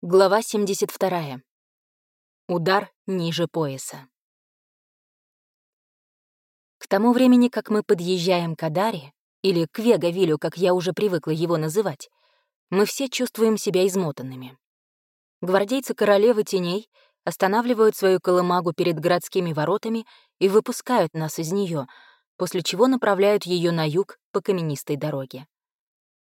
Глава 72. Удар ниже пояса. К тому времени, как мы подъезжаем к Адаре, или к Вегавилю, как я уже привыкла его называть, мы все чувствуем себя измотанными. Гвардейцы королевы теней останавливают свою колымагу перед городскими воротами и выпускают нас из нее, после чего направляют ее на юг по каменистой дороге.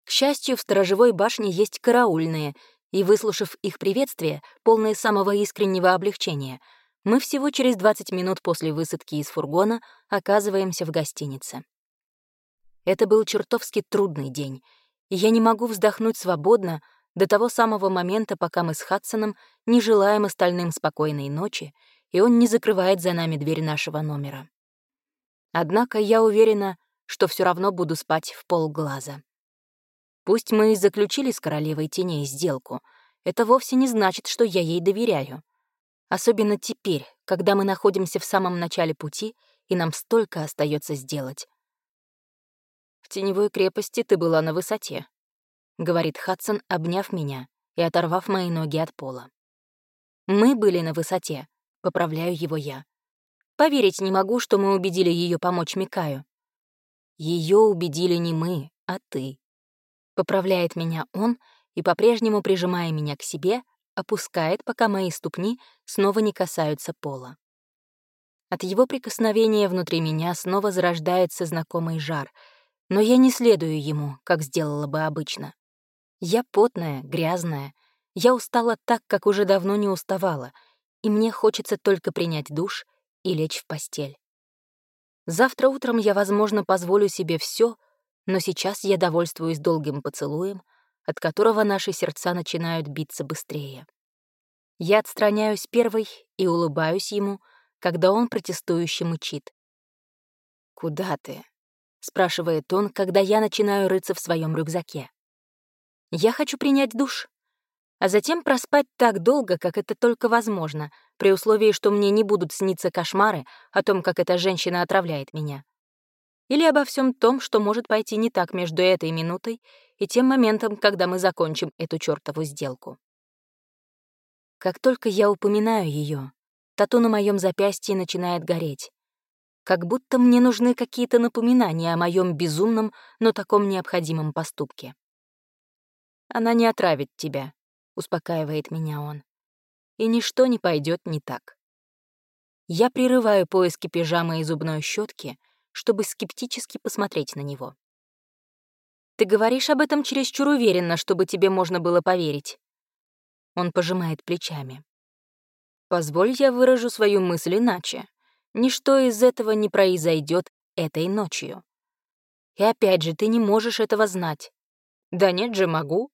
К счастью, в сторожевой башне есть караульные — и, выслушав их приветствие, полное самого искреннего облегчения, мы всего через 20 минут после высадки из фургона оказываемся в гостинице. Это был чертовски трудный день, и я не могу вздохнуть свободно до того самого момента, пока мы с Хадсоном не желаем остальным спокойной ночи, и он не закрывает за нами дверь нашего номера. Однако я уверена, что все равно буду спать в полглаза. Пусть мы и заключили с королевой теней сделку, это вовсе не значит, что я ей доверяю. Особенно теперь, когда мы находимся в самом начале пути, и нам столько остается сделать. «В теневой крепости ты была на высоте», — говорит Хадсон, обняв меня и оторвав мои ноги от пола. «Мы были на высоте», — поправляю его я. Поверить не могу, что мы убедили ее помочь Микаю. Ее убедили не мы, а ты. Поправляет меня он и, по-прежнему прижимая меня к себе, опускает, пока мои ступни снова не касаются пола. От его прикосновения внутри меня снова зарождается знакомый жар, но я не следую ему, как сделала бы обычно. Я потная, грязная, я устала так, как уже давно не уставала, и мне хочется только принять душ и лечь в постель. Завтра утром я, возможно, позволю себе все, но сейчас я довольствуюсь долгим поцелуем, от которого наши сердца начинают биться быстрее. Я отстраняюсь первой и улыбаюсь ему, когда он протестующе мычит. «Куда ты?» — спрашивает он, когда я начинаю рыться в своем рюкзаке. «Я хочу принять душ, а затем проспать так долго, как это только возможно, при условии, что мне не будут сниться кошмары о том, как эта женщина отравляет меня или обо всем том, что может пойти не так между этой минутой и тем моментом, когда мы закончим эту чертову сделку. Как только я упоминаю ее, тату на моем запястье начинает гореть. Как будто мне нужны какие-то напоминания о моем безумном, но таком необходимом поступке. «Она не отравит тебя», — успокаивает меня он. «И ничто не пойдет не так». Я прерываю поиски пижамы и зубной щетки, чтобы скептически посмотреть на него. «Ты говоришь об этом чересчур уверенно, чтобы тебе можно было поверить». Он пожимает плечами. «Позволь я выражу свою мысль иначе. Ничто из этого не произойдет этой ночью. И опять же, ты не можешь этого знать. Да нет же, могу.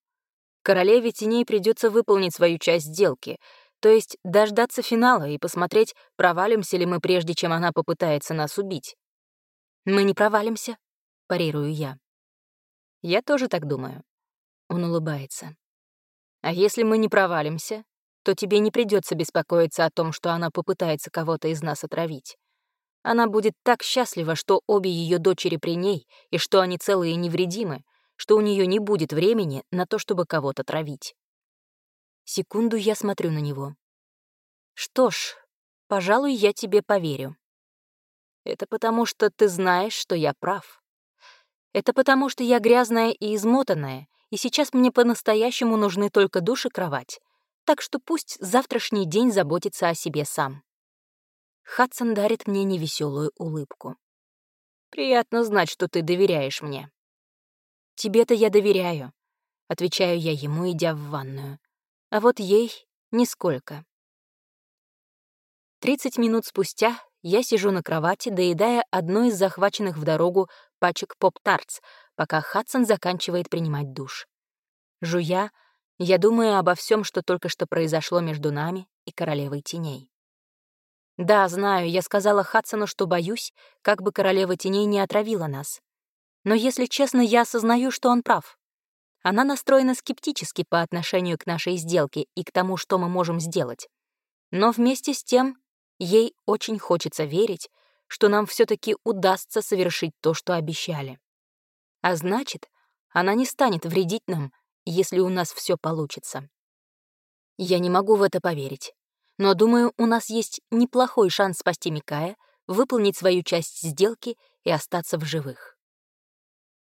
Королеве теней придется выполнить свою часть сделки, то есть дождаться финала и посмотреть, провалимся ли мы прежде, чем она попытается нас убить. «Мы не провалимся», — парирую я. «Я тоже так думаю». Он улыбается. «А если мы не провалимся, то тебе не придется беспокоиться о том, что она попытается кого-то из нас отравить. Она будет так счастлива, что обе ее дочери при ней, и что они целые и невредимы, что у нее не будет времени на то, чтобы кого-то травить. Секунду я смотрю на него. Что ж, пожалуй, я тебе поверю. Это потому, что ты знаешь, что я прав. Это потому, что я грязная и измотанная, и сейчас мне по-настоящему нужны только душ и кровать. Так что пусть завтрашний день заботится о себе сам. Хадсон дарит мне невеселую улыбку. «Приятно знать, что ты доверяешь мне». «Тебе-то я доверяю», — отвечаю я ему, идя в ванную. А вот ей — нисколько. Тридцать минут спустя я сижу на кровати, доедая одну из захваченных в дорогу пачек поп-тартс, пока Хадсон заканчивает принимать душ. Жуя, я думаю обо всем, что только что произошло между нами и королевой теней. Да, знаю, я сказала Хадсону, что боюсь, как бы королева теней не отравила нас. Но, если честно, я осознаю, что он прав. Она настроена скептически по отношению к нашей сделке и к тому, что мы можем сделать. Но вместе с тем Ей очень хочется верить, что нам все таки удастся совершить то, что обещали. А значит, она не станет вредить нам, если у нас все получится. Я не могу в это поверить. Но думаю, у нас есть неплохой шанс спасти Микая, выполнить свою часть сделки и остаться в живых.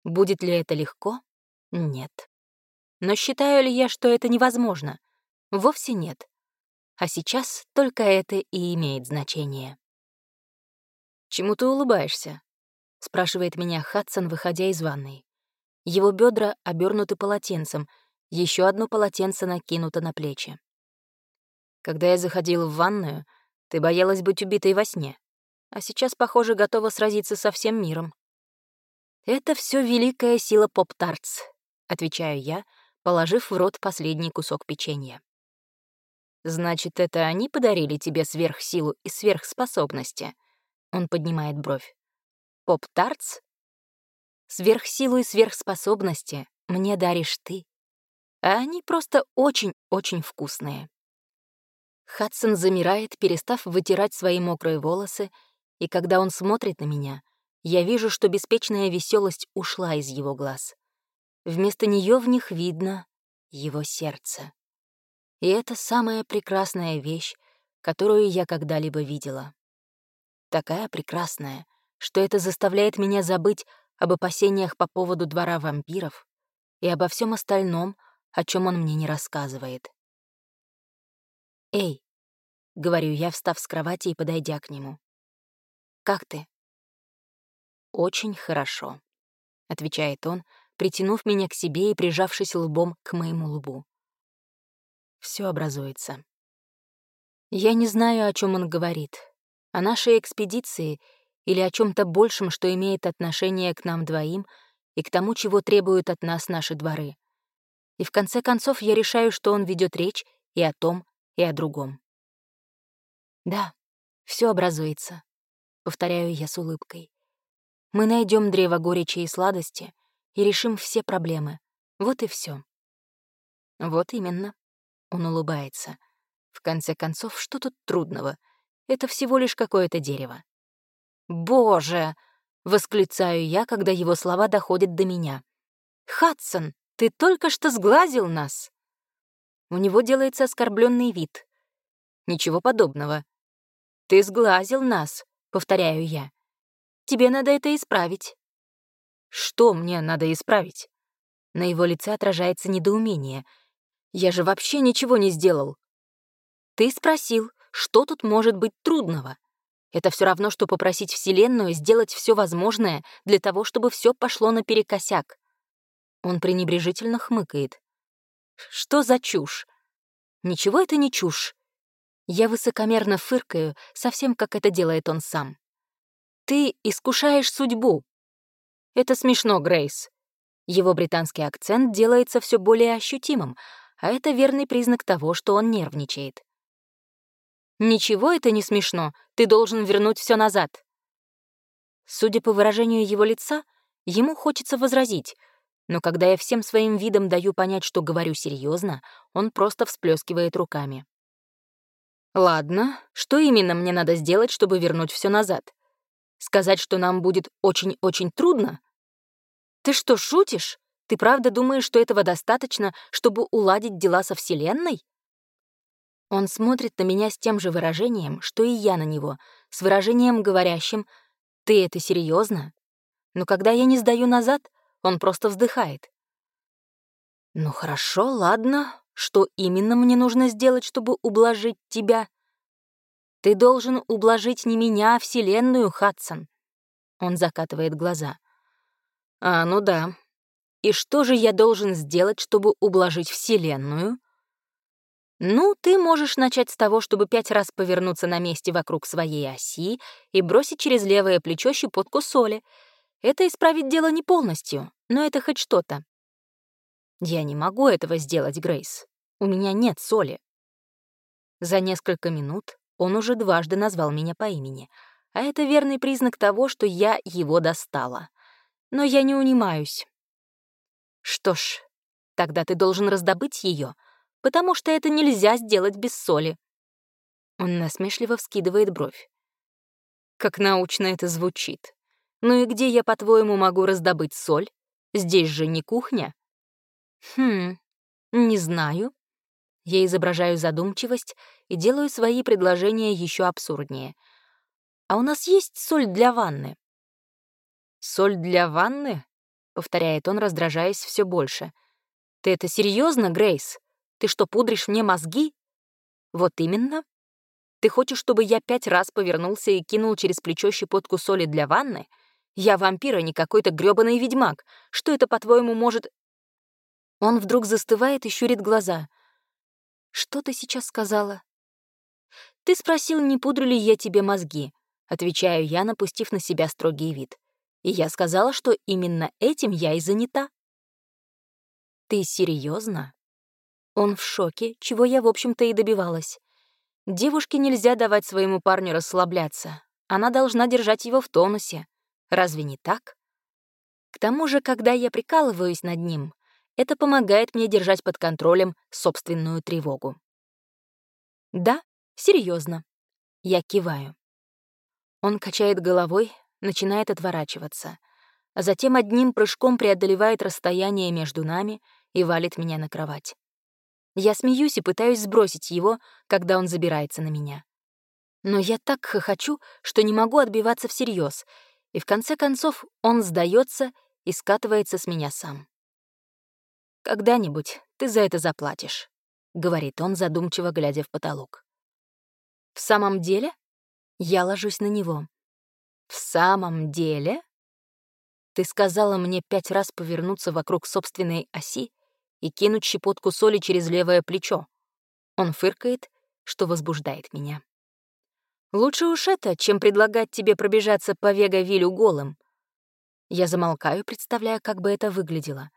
Будет ли это легко? Нет. Но считаю ли я, что это невозможно? Вовсе нет. А сейчас только это и имеет значение. «Чему ты улыбаешься?» — спрашивает меня Хадсон, выходя из ванной. Его бедра обернуты полотенцем, еще одно полотенце накинуто на плечи. Когда я заходил в ванную, ты боялась быть убитой во сне, а сейчас, похоже, готова сразиться со всем миром. «Это все великая сила поп-тартс», — отвечаю я, положив в рот последний кусок печенья. «Значит, это они подарили тебе сверхсилу и сверхспособности?» Он поднимает бровь. «Поп-тартс?» «Сверхсилу и сверхспособности мне даришь ты, а они просто очень-очень вкусные». Хадсон замирает, перестав вытирать свои мокрые волосы, и когда он смотрит на меня, я вижу, что беспечная веселость ушла из его глаз. Вместо нее в них видно его сердце. И это самая прекрасная вещь, которую я когда-либо видела. Такая прекрасная, что это заставляет меня забыть об опасениях по поводу двора вампиров и обо всем остальном, о чем он мне не рассказывает. «Эй», — говорю я, встав с кровати и подойдя к нему. «Как ты?» «Очень хорошо», — отвечает он, притянув меня к себе и прижавшись лбом к моему лбу. Все образуется. Я не знаю, о чем он говорит. О нашей экспедиции или о чем то большем, что имеет отношение к нам двоим и к тому, чего требуют от нас наши дворы. И в конце концов я решаю, что он ведет речь и о том, и о другом. Да, все образуется, повторяю я с улыбкой. Мы найдем древо горечи и сладости и решим все проблемы. Вот и все. Вот именно. Он улыбается. В конце концов, что тут трудного? Это всего лишь какое-то дерево. «Боже!» — восклицаю я, когда его слова доходят до меня. «Хадсон, ты только что сглазил нас!» У него делается оскорбленный вид. Ничего подобного. «Ты сглазил нас», — повторяю я. «Тебе надо это исправить». «Что мне надо исправить?» На его лице отражается недоумение. «Я же вообще ничего не сделал». «Ты спросил, что тут может быть трудного?» Это все равно, что попросить Вселенную сделать все возможное для того, чтобы все пошло наперекосяк. Он пренебрежительно хмыкает. Что за чушь? Ничего это не чушь. Я высокомерно фыркаю, совсем как это делает он сам. Ты искушаешь судьбу. Это смешно, Грейс. Его британский акцент делается все более ощутимым, а это верный признак того, что он нервничает. «Ничего это не смешно, ты должен вернуть все назад». Судя по выражению его лица, ему хочется возразить, но когда я всем своим видом даю понять, что говорю серьезно, он просто всплескивает руками. «Ладно, что именно мне надо сделать, чтобы вернуть все назад? Сказать, что нам будет очень-очень трудно? Ты что, шутишь? Ты правда думаешь, что этого достаточно, чтобы уладить дела со Вселенной?» Он смотрит на меня с тем же выражением, что и я на него, с выражением говорящим «Ты это серьезно? Но когда я не сдаю назад, он просто вздыхает. «Ну хорошо, ладно. Что именно мне нужно сделать, чтобы ублажить тебя?» «Ты должен ублажить не меня, а Вселенную, Хадсон». Он закатывает глаза. «А, ну да. И что же я должен сделать, чтобы ублажить Вселенную?» «Ну, ты можешь начать с того, чтобы пять раз повернуться на месте вокруг своей оси и бросить через левое плечо щепотку соли. Это исправит дело не полностью, но это хоть что-то. Я не могу этого сделать, Грейс. У меня нет соли. За несколько минут он уже дважды назвал меня по имени, а это верный признак того, что я его достала. Но я не унимаюсь. Что ж, тогда ты должен раздобыть ее, потому что это нельзя сделать без соли. Он насмешливо вскидывает бровь. Как научно это звучит. Ну и где я, по-твоему, могу раздобыть соль? Здесь же не кухня. Хм, не знаю. Я изображаю задумчивость и делаю свои предложения еще абсурднее. «А у нас есть соль для ванны?» «Соль для ванны?» — повторяет он, раздражаясь все больше. «Ты это серьезно, Грейс? Ты что, пудришь мне мозги?» «Вот именно. Ты хочешь, чтобы я пять раз повернулся и кинул через плечо щепотку соли для ванны? Я вампир, а не какой-то грёбаный ведьмак. Что это, по-твоему, может...» Он вдруг застывает и щурит глаза. «Что ты сейчас сказала?» «Ты спросил, не пудрю ли я тебе мозги», — отвечаю я, напустив на себя строгий вид. И я сказала, что именно этим я и занята. «Ты серьезно? Он в шоке, чего я, в общем-то, и добивалась. Девушке нельзя давать своему парню расслабляться. Она должна держать его в тонусе. Разве не так? К тому же, когда я прикалываюсь над ним, это помогает мне держать под контролем собственную тревогу. Да, серьезно. Я киваю. Он качает головой, начинает отворачиваться, а затем одним прыжком преодолевает расстояние между нами и валит меня на кровать. Я смеюсь и пытаюсь сбросить его, когда он забирается на меня. Но я так хохочу, что не могу отбиваться всерьез, и в конце концов он сдается и скатывается с меня сам. «Когда-нибудь ты за это заплатишь», — говорит он, задумчиво глядя в потолок. «В самом деле?» Я ложусь на него. «В самом деле?» Ты сказала мне пять раз повернуться вокруг собственной оси и кинуть щепотку соли через левое плечо. Он фыркает, что возбуждает меня. Лучше уж это, чем предлагать тебе пробежаться по Вега-Вилю голым. Я замолкаю, представляя, как бы это выглядело.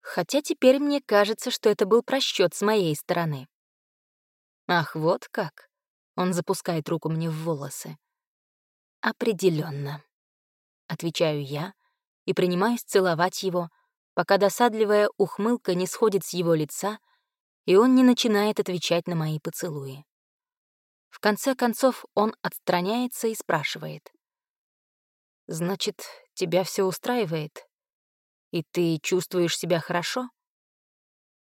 Хотя теперь мне кажется, что это был просчет с моей стороны. Ах, вот как. Он запускает руку мне в волосы. Определенно, отвечаю я и принимаюсь целовать его, пока досадливая ухмылка не сходит с его лица, и он не начинает отвечать на мои поцелуи. В конце концов он отстраняется и спрашивает. «Значит, тебя все устраивает? И ты чувствуешь себя хорошо?»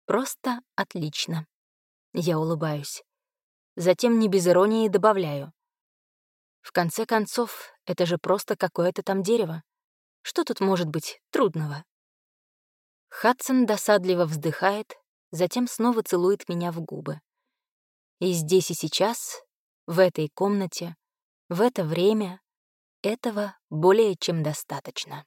«Просто отлично». Я улыбаюсь. Затем не без иронии добавляю. В конце концов, это же просто какое-то там дерево. Что тут может быть трудного? Хадсон досадливо вздыхает, затем снова целует меня в губы. И здесь и сейчас, в этой комнате, в это время, этого более чем достаточно.